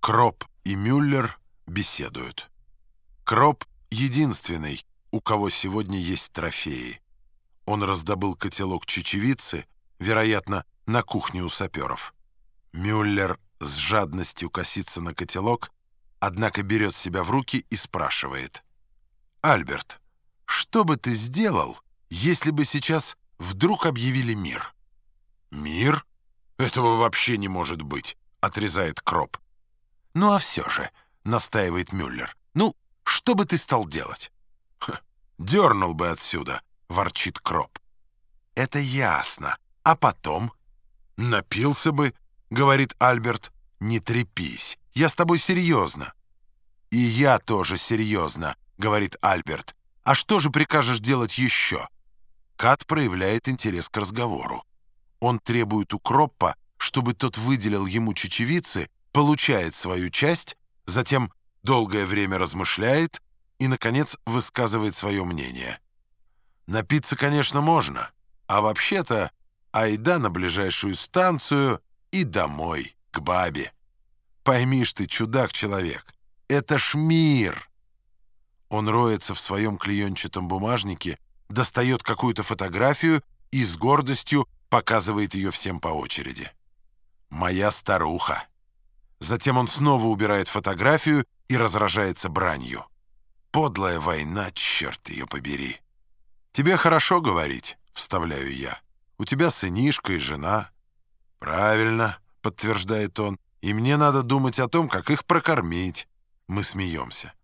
Кроп и Мюллер беседуют. Кроп — единственный, у кого сегодня есть трофеи. Он раздобыл котелок чечевицы, вероятно, на кухне у саперов. Мюллер с жадностью косится на котелок, однако берет себя в руки и спрашивает. «Альберт, что бы ты сделал, если бы сейчас вдруг объявили мир?» «Мир? Этого вообще не может быть», — отрезает Кроп. «Ну а все же», — настаивает Мюллер, «ну, что бы ты стал делать?» «Дернул бы отсюда», — ворчит Кроп. «Это ясно. А потом?» «Напился бы», — говорит Альберт. «Не трепись. Я с тобой серьезно». «И я тоже серьезно», — говорит Альберт. «А что же прикажешь делать еще?» Кат проявляет интерес к разговору. Он требует у Кроппа, чтобы тот выделил ему чечевицы, получает свою часть, затем долгое время размышляет и, наконец, высказывает свое мнение. Напиться, конечно, можно, а вообще-то айда на ближайшую станцию и домой, к бабе. Пойми ж ты, чудак-человек, это ж мир. Он роется в своем клеенчатом бумажнике, достает какую-то фотографию и с гордостью показывает ее всем по очереди. «Моя старуха». Затем он снова убирает фотографию и разражается бранью. «Подлая война, черт ее побери!» «Тебе хорошо говорить», — вставляю я. «У тебя сынишка и жена». «Правильно», — подтверждает он. «И мне надо думать о том, как их прокормить». Мы смеемся.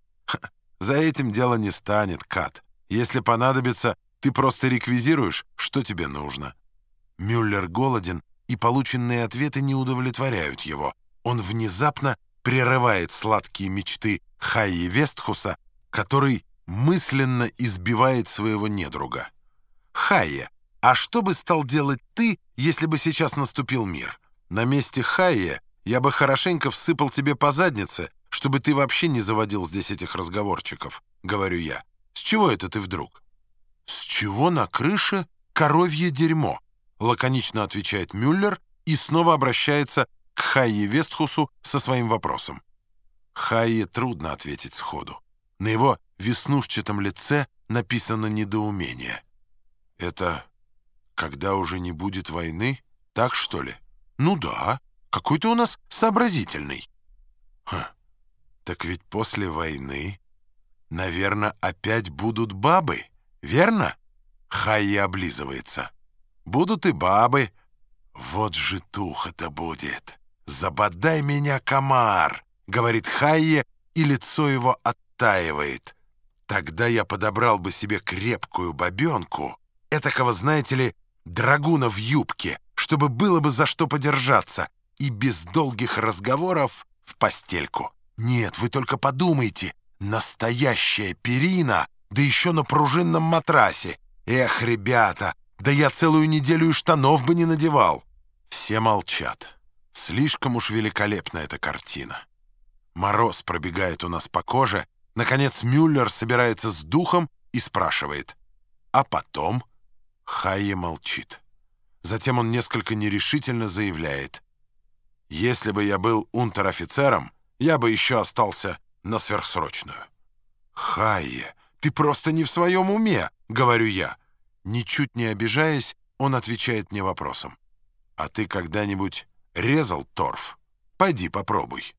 «За этим дело не станет, Кат. Если понадобится, ты просто реквизируешь, что тебе нужно». Мюллер голоден, и полученные ответы не удовлетворяют его. Он внезапно прерывает сладкие мечты Хайи Вестхуса, который мысленно избивает своего недруга. «Хайя, а что бы стал делать ты, если бы сейчас наступил мир? На месте Хайя я бы хорошенько всыпал тебе по заднице, чтобы ты вообще не заводил здесь этих разговорчиков», — говорю я. «С чего это ты вдруг?» «С чего на крыше коровье дерьмо?» — лаконично отвечает Мюллер и снова обращается Хайе Вестхусу со своим вопросом. Хайе трудно ответить сходу. На его веснушчатом лице написано недоумение. «Это когда уже не будет войны? Так, что ли?» «Ну да, какой ты у нас сообразительный». «Ха, так ведь после войны, наверное, опять будут бабы, верно?» Хайя облизывается. Будут и бабы. Вот же туха-то будет. Забодай меня, комар, говорит Хайе, и лицо его оттаивает. Тогда я подобрал бы себе крепкую бабенку, этакого, знаете ли, драгуна в юбке, чтобы было бы за что подержаться, и без долгих разговоров в постельку. Нет, вы только подумайте, настоящая перина, да еще на пружинном матрасе. Эх, ребята, да я целую неделю и штанов бы не надевал. Все молчат. Слишком уж великолепна эта картина. Мороз пробегает у нас по коже. Наконец Мюллер собирается с духом и спрашивает. А потом Хайе молчит. Затем он несколько нерешительно заявляет. «Если бы я был унтер-офицером, я бы еще остался на сверхсрочную». «Хайе, ты просто не в своем уме», — говорю я. Ничуть не обижаясь, он отвечает мне вопросом. «А ты когда-нибудь резал торф? Пойди попробуй».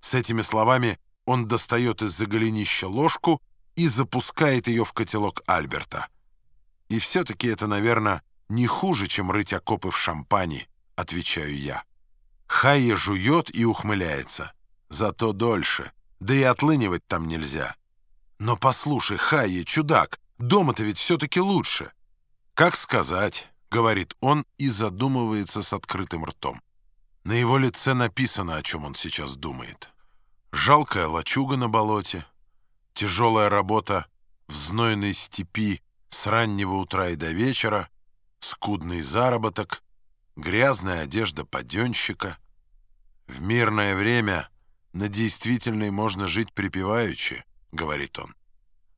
С этими словами он достает из-за голенища ложку и запускает ее в котелок Альберта. «И все-таки это, наверное, не хуже, чем рыть окопы в шампане», — отвечаю я. Хайя жует и ухмыляется. Зато дольше. Да и отлынивать там нельзя. Но послушай, Хайя, чудак, Дома-то ведь все-таки лучше. Как сказать, говорит он и задумывается с открытым ртом. На его лице написано, о чем он сейчас думает. Жалкая лачуга на болоте, тяжелая работа в знойной степи с раннего утра и до вечера, скудный заработок, грязная одежда паденщика. В мирное время на действительной можно жить припеваючи, говорит он.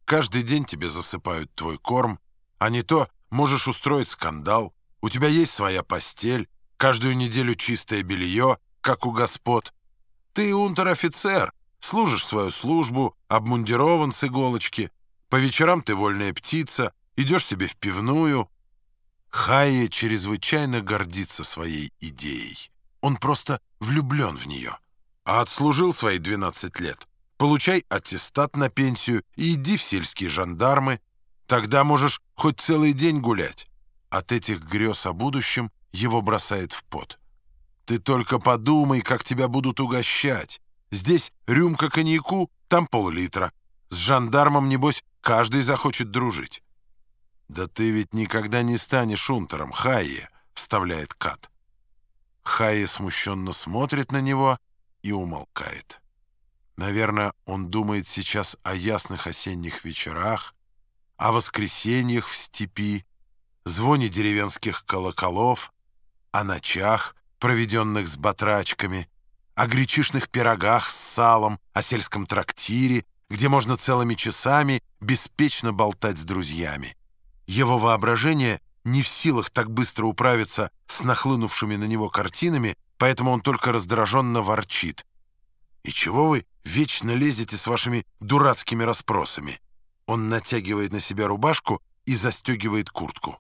Каждый день тебе засыпают твой корм, а не то можешь устроить скандал. У тебя есть своя постель, каждую неделю чистое белье, как у господ. Ты унтер-офицер, служишь свою службу, обмундирован с иголочки. По вечерам ты вольная птица, идешь себе в пивную. Хайе чрезвычайно гордится своей идеей. Он просто влюблен в нее. А отслужил свои 12 лет. Получай аттестат на пенсию и иди в сельские жандармы. Тогда можешь хоть целый день гулять. От этих грез о будущем его бросает в пот. Ты только подумай, как тебя будут угощать. Здесь рюмка коньяку, там пол-литра. С жандармом, небось, каждый захочет дружить. «Да ты ведь никогда не станешь унтером, Хайе», — вставляет Кат. Хайе смущенно смотрит на него и умолкает. Наверное, он думает сейчас о ясных осенних вечерах, о воскресеньях в степи, звоне деревенских колоколов, о ночах, проведенных с батрачками, о гречишных пирогах с салом, о сельском трактире, где можно целыми часами беспечно болтать с друзьями. Его воображение не в силах так быстро управиться с нахлынувшими на него картинами, поэтому он только раздраженно ворчит. «И чего вы вечно лезете с вашими дурацкими расспросами?» Он натягивает на себя рубашку и застегивает куртку.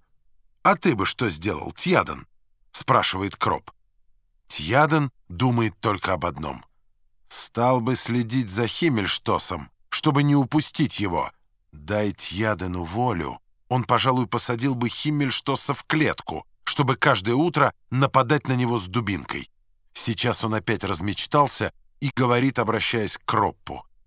«А ты бы что сделал, Тьядан?» — спрашивает Кроп. Тьяден думает только об одном. Стал бы следить за Химмельштосом, чтобы не упустить его. Дай Тьядену волю, он, пожалуй, посадил бы Химмельштоса в клетку, чтобы каждое утро нападать на него с дубинкой. Сейчас он опять размечтался и говорит, обращаясь к Кроппу.